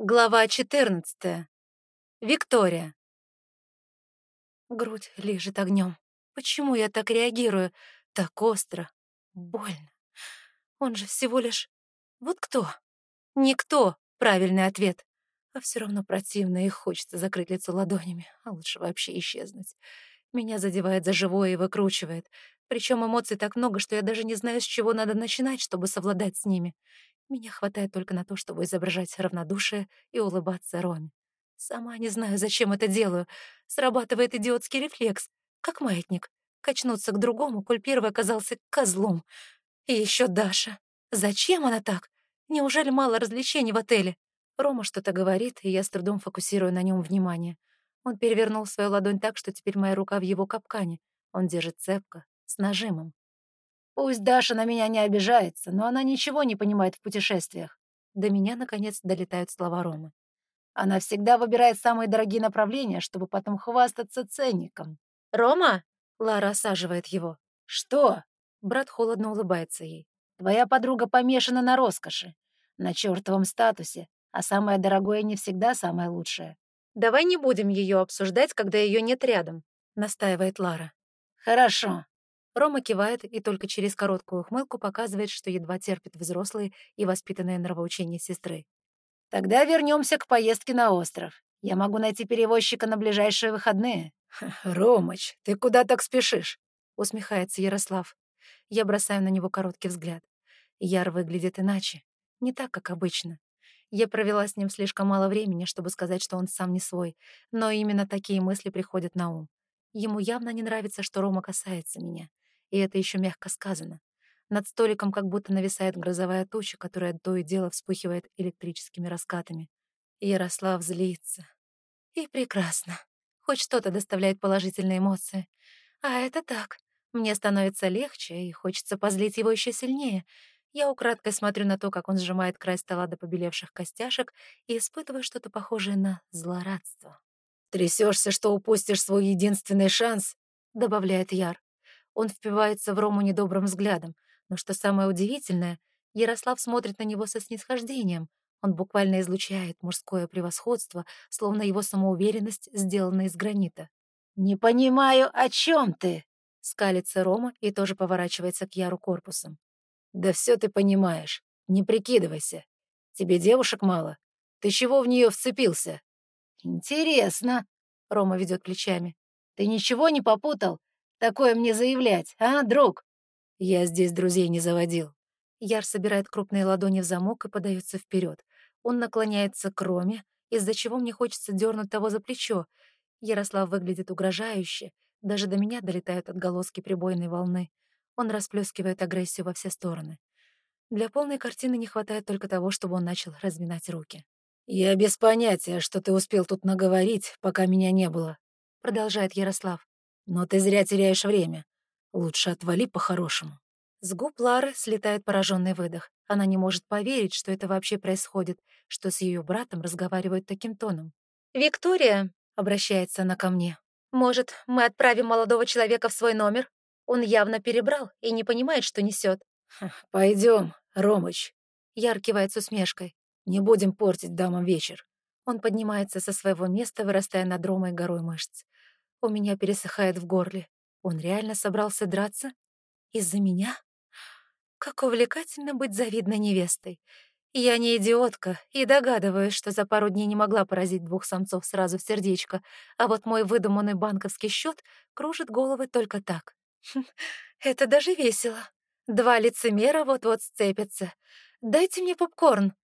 Глава 14. Виктория. Грудь лежит огнем. Почему я так реагирую? Так остро, больно. Он же всего лишь... Вот кто? Никто, правильный ответ. А все равно противно и хочется закрыть лицо ладонями, а лучше вообще исчезнуть. Меня задевает за живое и выкручивает. Причем эмоций так много, что я даже не знаю, с чего надо начинать, чтобы совладать с ними. Меня хватает только на то, чтобы изображать равнодушие и улыбаться Роме. Сама не знаю, зачем это делаю. Срабатывает идиотский рефлекс, как маятник. Качнуться к другому, коль первый оказался козлом. И еще Даша. Зачем она так? Неужели мало развлечений в отеле? Рома что-то говорит, и я с трудом фокусирую на нем внимание. Он перевернул свою ладонь так, что теперь моя рука в его капкане. Он держит цепко, с нажимом. Пусть Даша на меня не обижается, но она ничего не понимает в путешествиях. До меня, наконец, долетают слова Ромы. Она всегда выбирает самые дорогие направления, чтобы потом хвастаться ценником. «Рома?» — Лара осаживает его. «Что?» — брат холодно улыбается ей. «Твоя подруга помешана на роскоши, на чертовом статусе, а самое дорогое не всегда самое лучшее». «Давай не будем ее обсуждать, когда ее нет рядом», — настаивает Лара. «Хорошо», Рома кивает и только через короткую ухмылку показывает, что едва терпит взрослые и воспитанные нравоучения сестры. «Тогда вернемся к поездке на остров. Я могу найти перевозчика на ближайшие выходные». «Ромыч, ты куда так спешишь?» — усмехается Ярослав. Я бросаю на него короткий взгляд. Яр выглядит иначе. Не так, как обычно. Я провела с ним слишком мало времени, чтобы сказать, что он сам не свой, но именно такие мысли приходят на ум. Ему явно не нравится, что Рома касается меня и это еще мягко сказано. Над столиком как будто нависает грозовая туча, которая то и дело вспыхивает электрическими раскатами. Ярослав злится. И прекрасно. Хоть что-то доставляет положительные эмоции. А это так. Мне становится легче, и хочется позлить его еще сильнее. Я украдкой смотрю на то, как он сжимает край стола до побелевших костяшек и испытываю что-то похожее на злорадство. «Трясешься, что упустишь свой единственный шанс», — добавляет Яр. Он впивается в Рому недобрым взглядом. Но что самое удивительное, Ярослав смотрит на него со снисхождением. Он буквально излучает мужское превосходство, словно его самоуверенность сделана из гранита. «Не понимаю, о чем ты?» — скалится Рома и тоже поворачивается к Яру корпусом. «Да все ты понимаешь. Не прикидывайся. Тебе девушек мало. Ты чего в нее вцепился?» «Интересно», — Рома ведет плечами. «Ты ничего не попутал? Такое мне заявлять, а, друг?» «Я здесь друзей не заводил». Яр собирает крупные ладони в замок и подается вперед. Он наклоняется к Роме, из-за чего мне хочется дернуть того за плечо. Ярослав выглядит угрожающе. Даже до меня долетают отголоски прибойной волны. Он расплескивает агрессию во все стороны. Для полной картины не хватает только того, чтобы он начал разминать руки. «Я без понятия, что ты успел тут наговорить, пока меня не было», — продолжает Ярослав. Но ты зря теряешь время. Лучше отвали по-хорошему». С губ Лары слетает пораженный выдох. Она не может поверить, что это вообще происходит, что с ее братом разговаривают таким тоном. «Виктория», — обращается она ко мне, — «может, мы отправим молодого человека в свой номер? Он явно перебрал и не понимает, что несет». Пойдем, Ромыч», — Яр кивает с усмешкой. «Не будем портить дамам вечер». Он поднимается со своего места, вырастая над Ромой горой мышц. У меня пересыхает в горле. Он реально собрался драться? Из-за меня? Как увлекательно быть завидной невестой. Я не идиотка и догадываюсь, что за пару дней не могла поразить двух самцов сразу в сердечко, а вот мой выдуманный банковский счет кружит головы только так. Хм, это даже весело. Два лицемера вот-вот сцепятся. Дайте мне попкорн.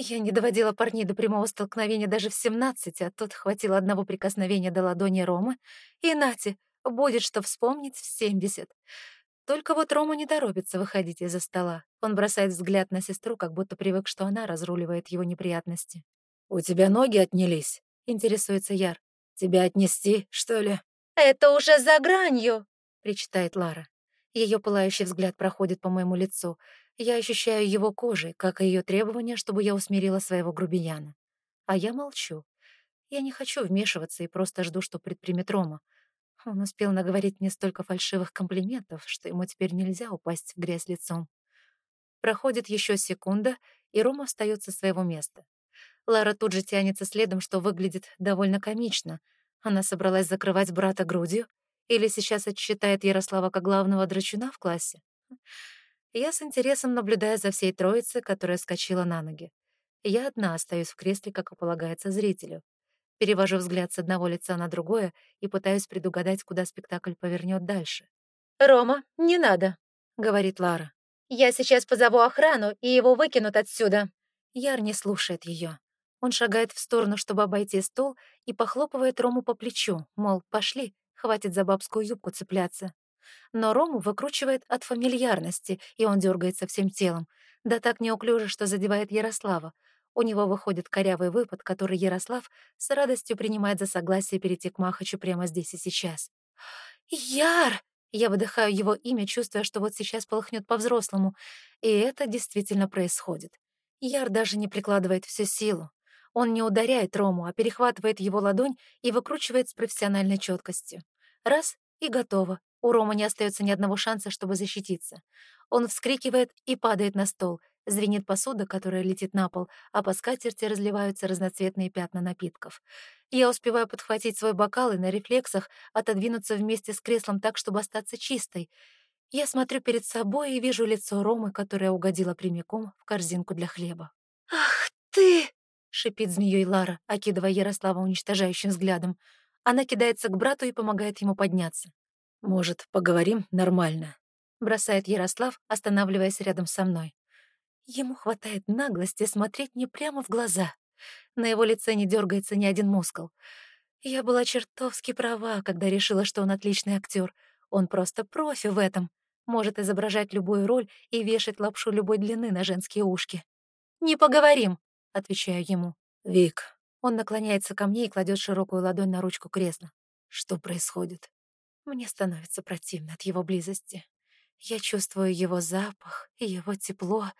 Я не доводила парней до прямого столкновения даже в семнадцать, а тут хватило одного прикосновения до ладони Ромы, и нате, будет что вспомнить в семьдесят. Только вот Рома не торопится выходить из-за стола. Он бросает взгляд на сестру, как будто привык, что она разруливает его неприятности. «У тебя ноги отнялись?» — интересуется Яр. «Тебя отнести, что ли?» «Это уже за гранью!» — причитает Лара. Ее пылающий взгляд проходит по моему лицу. Я ощущаю его кожей, как и ее требования, чтобы я усмирила своего грубияна. А я молчу. Я не хочу вмешиваться и просто жду, что предпримет Рома. Он успел наговорить мне столько фальшивых комплиментов, что ему теперь нельзя упасть в грязь лицом. Проходит еще секунда, и Рома встает со своего места. Лара тут же тянется следом, что выглядит довольно комично. Она собралась закрывать брата грудью или сейчас отсчитает Ярослава как главного драчуна в классе? Я с интересом наблюдаю за всей троицей, которая скочила на ноги. Я одна остаюсь в кресле, как и полагается зрителю. Перевожу взгляд с одного лица на другое и пытаюсь предугадать, куда спектакль повернет дальше. «Рома, не надо», — говорит Лара. «Я сейчас позову охрану, и его выкинут отсюда». Яр не слушает ее. Он шагает в сторону, чтобы обойти стол, и похлопывает Рому по плечу, мол, пошли, хватит за бабскую юбку цепляться. Но Рому выкручивает от фамильярности, и он дергается всем телом. Да так неуклюже, что задевает Ярослава. У него выходит корявый выпад, который Ярослав с радостью принимает за согласие перейти к Махачу прямо здесь и сейчас. «Яр!» Я выдыхаю его имя, чувствуя, что вот сейчас полыхнет по-взрослому. И это действительно происходит. Яр даже не прикладывает всю силу. Он не ударяет Рому, а перехватывает его ладонь и выкручивает с профессиональной четкостью. Раз — и готово. У Рома не остается ни одного шанса, чтобы защититься. Он вскрикивает и падает на стол. Звенит посуда, которая летит на пол, а по скатерти разливаются разноцветные пятна напитков. Я успеваю подхватить свой бокал и на рефлексах отодвинуться вместе с креслом так, чтобы остаться чистой. Я смотрю перед собой и вижу лицо Ромы, которая угодила прямиком в корзинку для хлеба. «Ах ты!» — шипит змеей Лара, окидывая Ярослава уничтожающим взглядом. Она кидается к брату и помогает ему подняться. «Может, поговорим нормально?» — бросает Ярослав, останавливаясь рядом со мной. Ему хватает наглости смотреть мне прямо в глаза. На его лице не дергается ни один мускул. Я была чертовски права, когда решила, что он отличный актер. Он просто профи в этом. Может изображать любую роль и вешать лапшу любой длины на женские ушки. «Не поговорим», — отвечаю ему. «Вик». Он наклоняется ко мне и кладет широкую ладонь на ручку кресла. Что происходит? Мне становится противно от его близости. Я чувствую его запах его тепло.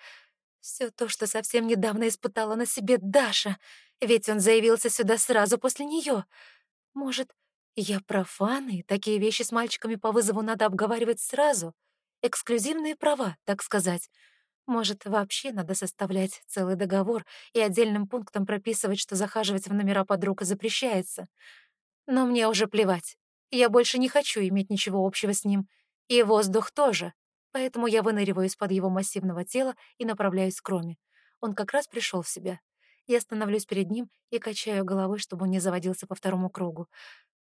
Все то, что совсем недавно испытала на себе Даша, ведь он заявился сюда сразу после нее. Может, я профан, и такие вещи с мальчиками по вызову надо обговаривать сразу? Эксклюзивные права, так сказать. Может, вообще надо составлять целый договор и отдельным пунктом прописывать, что захаживать в номера подруг запрещается. Но мне уже плевать. Я больше не хочу иметь ничего общего с ним. И воздух тоже. Поэтому я выныриваю из-под его массивного тела и направляюсь к Роме. Он как раз пришел в себя. Я становлюсь перед ним и качаю головой, чтобы он не заводился по второму кругу.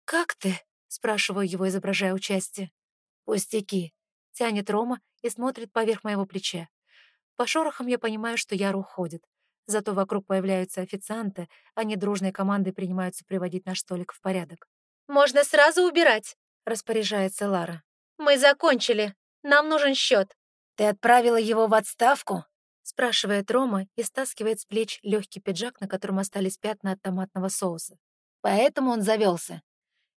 «Как ты?» — спрашиваю его, изображая участие. «Пустяки», — тянет Рома и смотрит поверх моего плеча. По шорохам я понимаю, что Яр уходит. Зато вокруг появляются официанты, они дружной командой принимаются приводить наш столик в порядок. «Можно сразу убирать», — распоряжается Лара. «Мы закончили. Нам нужен счет». «Ты отправила его в отставку?» — спрашивает Рома и стаскивает с плеч легкий пиджак, на котором остались пятна от томатного соуса. «Поэтому он завелся.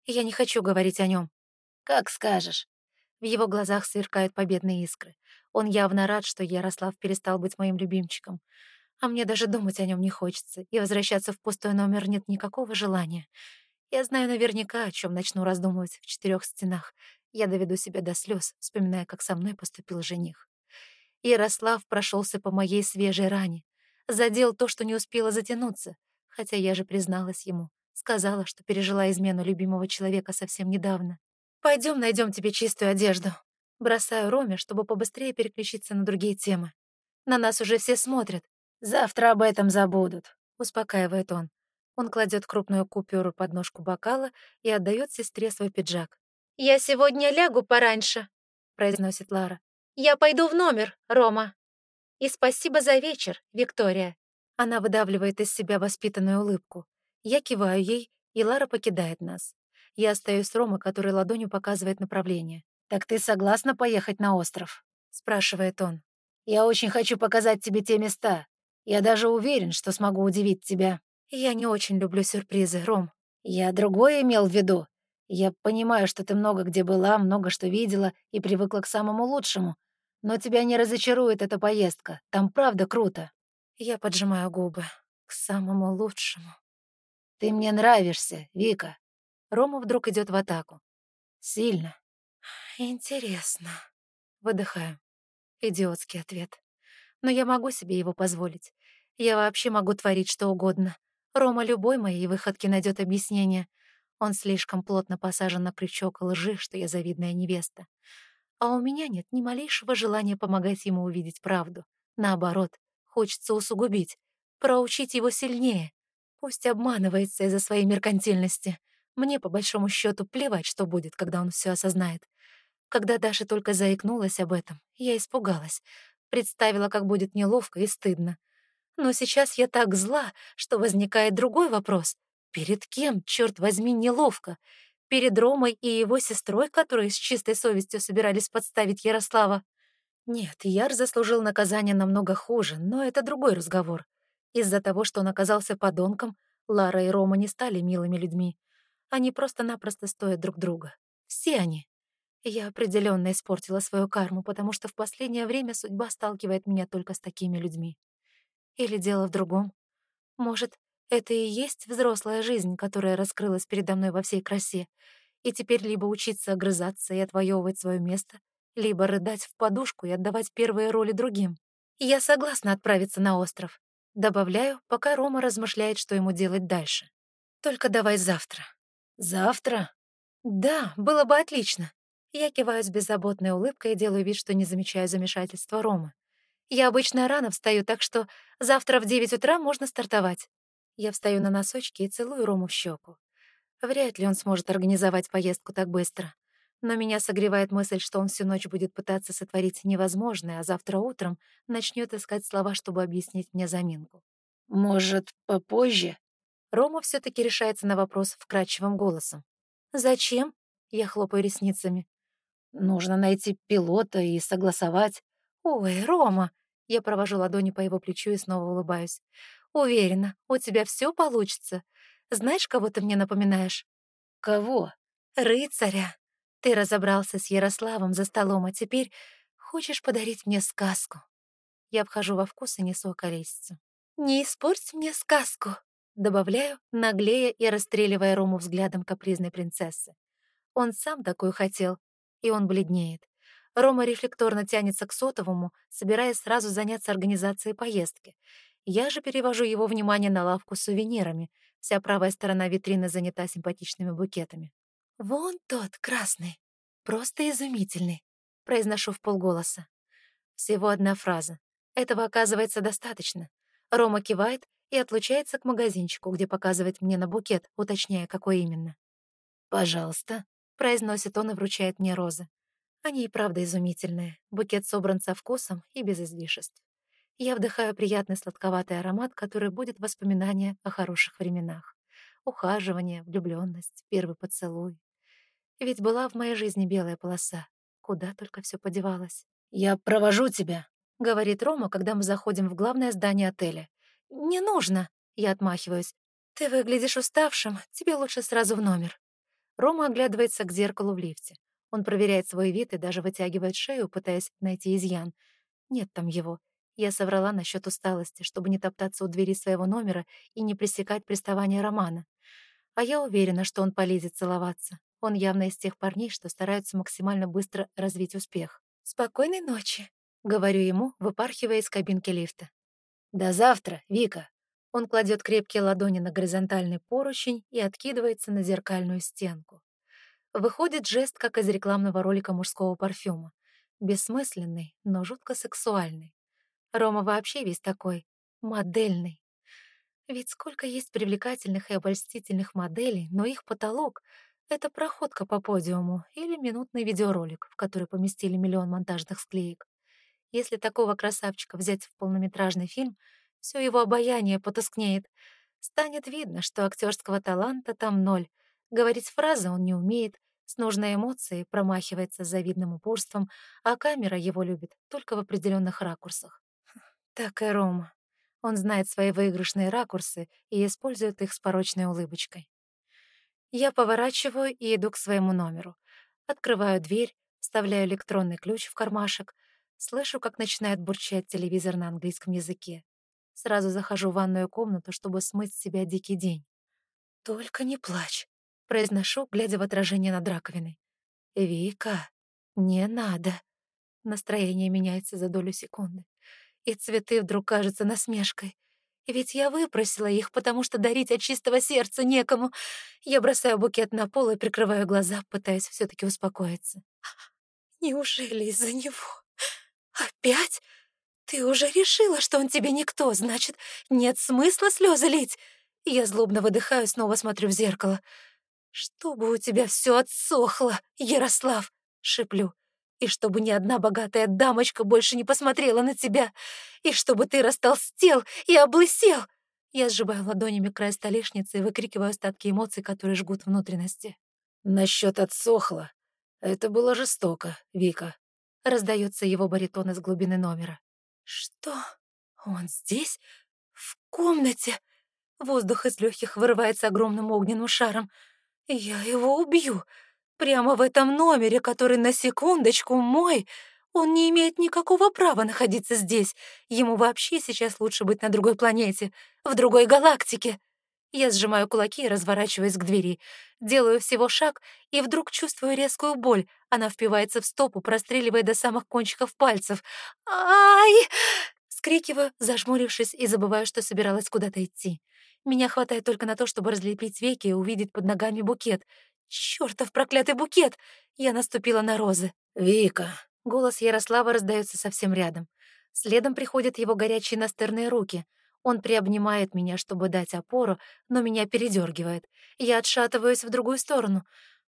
Я не хочу говорить о нем. «Как скажешь». В его глазах сверкают победные искры. Он явно рад, что Ярослав перестал быть моим любимчиком. А мне даже думать о нем не хочется, и возвращаться в пустой номер нет никакого желания. Я знаю наверняка, о чем начну раздумывать в четырех стенах. Я доведу себя до слез, вспоминая, как со мной поступил жених. Ярослав прошелся по моей свежей ране. Задел то, что не успела затянуться. Хотя я же призналась ему. Сказала, что пережила измену любимого человека совсем недавно. Пойдем найдем тебе чистую одежду. Бросаю Роме, чтобы побыстрее переключиться на другие темы. На нас уже все смотрят. Завтра об этом забудут, успокаивает он. Он кладет крупную купюру под ножку бокала и отдает сестре свой пиджак. «Я сегодня лягу пораньше», — произносит Лара. «Я пойду в номер, Рома. И спасибо за вечер, Виктория». Она выдавливает из себя воспитанную улыбку. Я киваю ей, и Лара покидает нас. Я остаюсь с Ромой, который ладонью показывает направление. «Так ты согласна поехать на остров?» — спрашивает он. «Я очень хочу показать тебе те места. Я даже уверен, что смогу удивить тебя». Я не очень люблю сюрпризы, Ром. Я другое имел в виду. Я понимаю, что ты много где была, много что видела и привыкла к самому лучшему. Но тебя не разочарует эта поездка. Там правда круто. Я поджимаю губы. К самому лучшему. Ты мне нравишься, Вика. Рома вдруг идет в атаку. Сильно. Интересно. Выдыхаю. Идиотский ответ. Но я могу себе его позволить. Я вообще могу творить что угодно. Рома любой моей выходки найдет объяснение. Он слишком плотно посажен на крючок лжи, что я завидная невеста. А у меня нет ни малейшего желания помогать ему увидеть правду. Наоборот, хочется усугубить, проучить его сильнее. Пусть обманывается из-за своей меркантильности. Мне, по большому счету, плевать, что будет, когда он все осознает. Когда Даша только заикнулась об этом, я испугалась. Представила, как будет неловко и стыдно. Но сейчас я так зла, что возникает другой вопрос. Перед кем, черт возьми, неловко? Перед Ромой и его сестрой, которые с чистой совестью собирались подставить Ярослава? Нет, Яр заслужил наказание намного хуже, но это другой разговор. Из-за того, что он оказался подонком, Лара и Рома не стали милыми людьми. Они просто-напросто стоят друг друга. Все они. Я определенно испортила свою карму, потому что в последнее время судьба сталкивает меня только с такими людьми. Или дело в другом. Может, это и есть взрослая жизнь, которая раскрылась передо мной во всей красе, и теперь либо учиться огрызаться и отвоевывать свое место, либо рыдать в подушку и отдавать первые роли другим. Я согласна отправиться на остров. Добавляю, пока Рома размышляет, что ему делать дальше. Только давай завтра. Завтра? Да, было бы отлично. Я киваю с беззаботной улыбкой и делаю вид, что не замечаю замешательства Ромы. Я обычно рано встаю, так что завтра в девять утра можно стартовать. Я встаю на носочки и целую Рому в щеку. Вряд ли он сможет организовать поездку так быстро. Но меня согревает мысль, что он всю ночь будет пытаться сотворить невозможное, а завтра утром начнет искать слова, чтобы объяснить мне заминку. «Может, попозже?» Рома все таки решается на вопрос вкрадчивым голосом. «Зачем?» — я хлопаю ресницами. «Нужно найти пилота и согласовать». «Ой, Рома!» Я провожу ладони по его плечу и снова улыбаюсь. «Уверена, у тебя все получится. Знаешь, кого ты мне напоминаешь?» «Кого?» «Рыцаря. Ты разобрался с Ярославом за столом, а теперь хочешь подарить мне сказку». Я вхожу во вкус и несу околесицу. «Не испорть мне сказку!» Добавляю, наглея и расстреливая Рому взглядом капризной принцессы. Он сам такой хотел, и он бледнеет. Рома рефлекторно тянется к сотовому, собираясь сразу заняться организацией поездки. Я же перевожу его внимание на лавку с сувенирами. Вся правая сторона витрины занята симпатичными букетами. «Вон тот, красный. Просто изумительный», — произношу в полголоса. Всего одна фраза. Этого оказывается достаточно. Рома кивает и отлучается к магазинчику, где показывает мне на букет, уточняя, какой именно. «Пожалуйста», — произносит он и вручает мне розы. Они и правда изумительные. Букет собран со вкусом и без излишеств. Я вдыхаю приятный сладковатый аромат, который будет воспоминание о хороших временах. Ухаживание, влюбленность, первый поцелуй. Ведь была в моей жизни белая полоса. Куда только все подевалось. «Я провожу тебя», — говорит Рома, когда мы заходим в главное здание отеля. «Не нужно», — я отмахиваюсь. «Ты выглядишь уставшим, тебе лучше сразу в номер». Рома оглядывается к зеркалу в лифте. Он проверяет свой вид и даже вытягивает шею, пытаясь найти изъян. Нет там его. Я соврала насчет усталости, чтобы не топтаться у двери своего номера и не пресекать приставания Романа. А я уверена, что он полезет целоваться. Он явно из тех парней, что стараются максимально быстро развить успех. «Спокойной ночи», — говорю ему, выпархивая из кабинки лифта. «До завтра, Вика». Он кладет крепкие ладони на горизонтальный поручень и откидывается на зеркальную стенку. Выходит жест, как из рекламного ролика мужского парфюма. Бессмысленный, но жутко сексуальный. Рома вообще весь такой, модельный. Ведь сколько есть привлекательных и обольстительных моделей, но их потолок — это проходка по подиуму или минутный видеоролик, в который поместили миллион монтажных склеек. Если такого красавчика взять в полнометражный фильм, все его обаяние потускнеет. Станет видно, что актерского таланта там ноль, Говорить фразы он не умеет, с нужной эмоцией промахивается с завидным упорством, а камера его любит только в определенных ракурсах. Так и Рома. Он знает свои выигрышные ракурсы и использует их с порочной улыбочкой. Я поворачиваю и иду к своему номеру. Открываю дверь, вставляю электронный ключ в кармашек, слышу, как начинает бурчать телевизор на английском языке. Сразу захожу в ванную комнату, чтобы смыть с себя дикий день. «Только не плачь», Произношу, глядя в отражение над раковиной. «Вика, не надо». Настроение меняется за долю секунды. И цветы вдруг кажутся насмешкой. Ведь я выпросила их, потому что дарить от чистого сердца некому. Я бросаю букет на пол и прикрываю глаза, пытаясь все таки успокоиться. Неужели из-за него? Опять? Ты уже решила, что он тебе никто, значит, нет смысла слезы лить? Я злобно выдыхаю, снова смотрю в зеркало. «Чтобы у тебя все отсохло, Ярослав!» — шиплю. «И чтобы ни одна богатая дамочка больше не посмотрела на тебя! И чтобы ты растолстел и облысел!» Я сжимаю ладонями край столешницы и выкрикиваю остатки эмоций, которые жгут внутренности. «Насчет отсохло. Это было жестоко, Вика», — раздается его баритон из глубины номера. «Что? Он здесь? В комнате?» Воздух из легких вырывается огромным огненным шаром. Я его убью. Прямо в этом номере, который на секундочку мой. Он не имеет никакого права находиться здесь. Ему вообще сейчас лучше быть на другой планете, в другой галактике. Я сжимаю кулаки и разворачиваюсь к двери. Делаю всего шаг и вдруг чувствую резкую боль. Она впивается в стопу, простреливая до самых кончиков пальцев. «Ай!» Скрикиваю, зажмурившись, и забываю, что собиралась куда-то идти. Меня хватает только на то, чтобы разлепить веки и увидеть под ногами букет. Чёртов проклятый букет! Я наступила на розы. «Вика!» Голос Ярослава раздается совсем рядом. Следом приходят его горячие настырные руки. Он приобнимает меня, чтобы дать опору, но меня передергивает. Я отшатываюсь в другую сторону.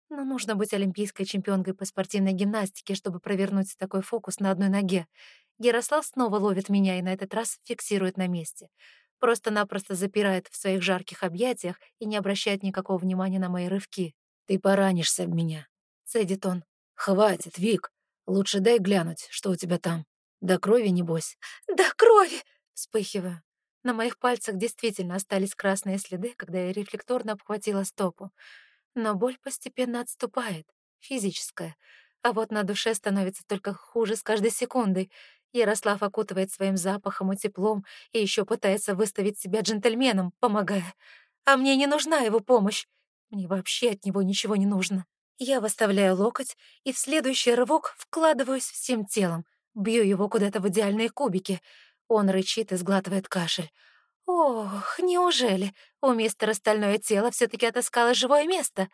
Но нужно быть олимпийской чемпионкой по спортивной гимнастике, чтобы провернуть такой фокус на одной ноге. Ярослав снова ловит меня и на этот раз фиксирует на месте просто-напросто запирает в своих жарких объятиях и не обращает никакого внимания на мои рывки. «Ты поранишься об меня», — цедит он. «Хватит, Вик. Лучше дай глянуть, что у тебя там. До крови, небось». «До крови!» — вспыхиваю. На моих пальцах действительно остались красные следы, когда я рефлекторно обхватила стопу. Но боль постепенно отступает, физическая. А вот на душе становится только хуже с каждой секундой. Ярослав окутывает своим запахом и теплом и еще пытается выставить себя джентльменом, помогая. А мне не нужна его помощь. Мне вообще от него ничего не нужно. Я выставляю локоть и в следующий рывок вкладываюсь всем телом, бью его куда-то в идеальные кубики. Он рычит и сглатывает кашель. Ох, неужели у мистера Стальное Тело все таки отыскало живое место?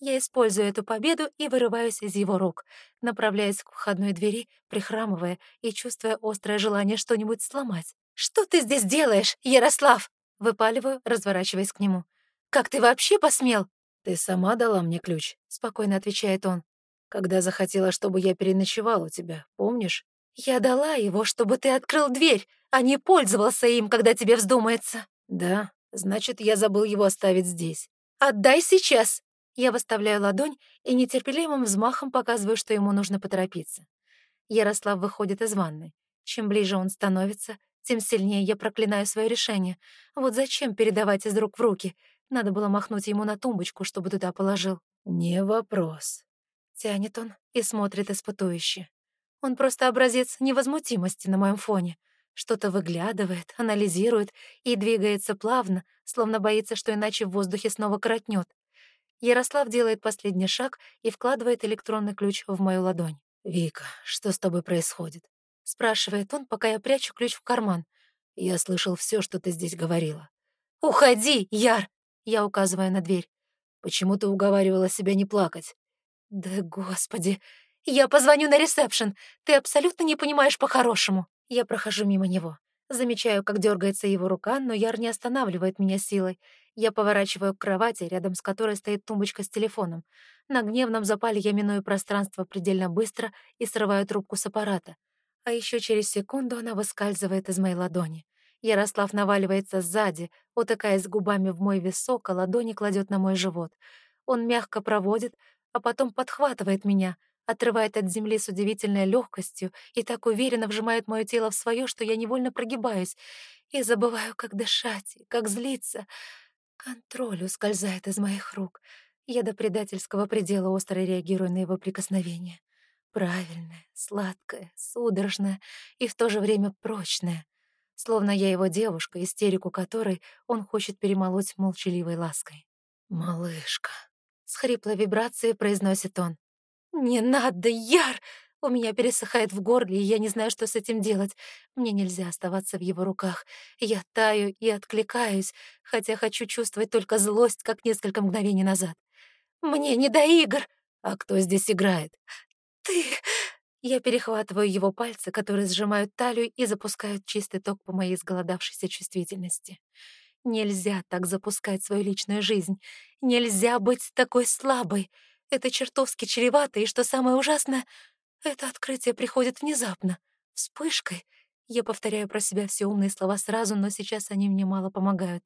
Я использую эту победу и вырываюсь из его рук, направляясь к входной двери, прихрамывая и чувствуя острое желание что-нибудь сломать. «Что ты здесь делаешь, Ярослав?» Выпаливаю, разворачиваясь к нему. «Как ты вообще посмел?» «Ты сама дала мне ключ», — спокойно отвечает он. «Когда захотела, чтобы я переночевал у тебя, помнишь?» «Я дала его, чтобы ты открыл дверь, а не пользовался им, когда тебе вздумается». «Да, значит, я забыл его оставить здесь». «Отдай сейчас!» Я выставляю ладонь и нетерпеливым взмахом показываю, что ему нужно поторопиться. Ярослав выходит из ванной. Чем ближе он становится, тем сильнее я проклинаю свое решение. Вот зачем передавать из рук в руки? Надо было махнуть ему на тумбочку, чтобы туда положил. «Не вопрос». Тянет он и смотрит испытующе. Он просто образец невозмутимости на моем фоне. Что-то выглядывает, анализирует и двигается плавно, словно боится, что иначе в воздухе снова коротнет. Ярослав делает последний шаг и вкладывает электронный ключ в мою ладонь. «Вика, что с тобой происходит?» — спрашивает он, пока я прячу ключ в карман. «Я слышал все, что ты здесь говорила». «Уходи, Яр!» — я указываю на дверь. «Почему ты уговаривала себя не плакать?» «Да господи! Я позвоню на ресепшн! Ты абсолютно не понимаешь по-хорошему!» Я прохожу мимо него. Замечаю, как дергается его рука, но Яр не останавливает меня силой. Я поворачиваю к кровати, рядом с которой стоит тумбочка с телефоном. На гневном запале я миную пространство предельно быстро и срываю трубку с аппарата. А еще через секунду она выскальзывает из моей ладони. Ярослав наваливается сзади, утыкаясь губами в мой висок, а ладони кладет на мой живот. Он мягко проводит, а потом подхватывает меня, отрывает от земли с удивительной легкостью и так уверенно вжимает мое тело в свое, что я невольно прогибаюсь и забываю, как дышать и как злиться. Контроль ускользает из моих рук. Я до предательского предела остро реагирую на его прикосновение. Правильное, сладкое, судорожное и в то же время прочное. Словно я его девушка, истерику которой он хочет перемолоть молчаливой лаской. «Малышка», — с хриплой вибрацией произносит он. «Не надо, Яр!» У меня пересыхает в горле, и я не знаю, что с этим делать. Мне нельзя оставаться в его руках. Я таю и откликаюсь, хотя хочу чувствовать только злость, как несколько мгновений назад. Мне не до игр. А кто здесь играет? Ты... Я перехватываю его пальцы, которые сжимают талию и запускают чистый ток по моей изголодавшейся чувствительности. Нельзя так запускать свою личную жизнь. Нельзя быть такой слабой. Это чертовски чревато, и что самое ужасное, это открытие приходит внезапно, вспышкой. Я повторяю про себя все умные слова сразу, но сейчас они мне мало помогают.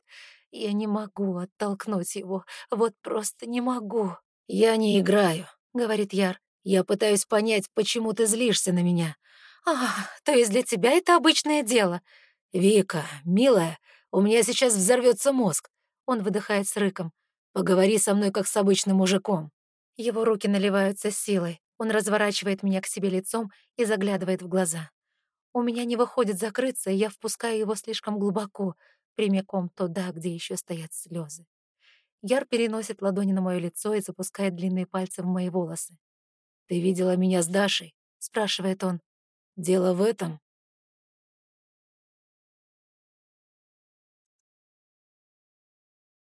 Я не могу оттолкнуть его, вот просто не могу. «Я не играю», — говорит Яр. «Я пытаюсь понять, почему ты злишься на меня». «А, то есть для тебя это обычное дело?» «Вика, милая, у меня сейчас взорвется мозг». Он выдыхает с рыком. «Поговори со мной, как с обычным мужиком». Его руки наливаются силой. Он разворачивает меня к себе лицом и заглядывает в глаза. У меня не выходит закрыться, и я впускаю его слишком глубоко, прямиком туда, где еще стоят слезы. Яр переносит ладони на мое лицо и запускает длинные пальцы в мои волосы. «Ты видела меня с Дашей?» — спрашивает он. «Дело в этом?»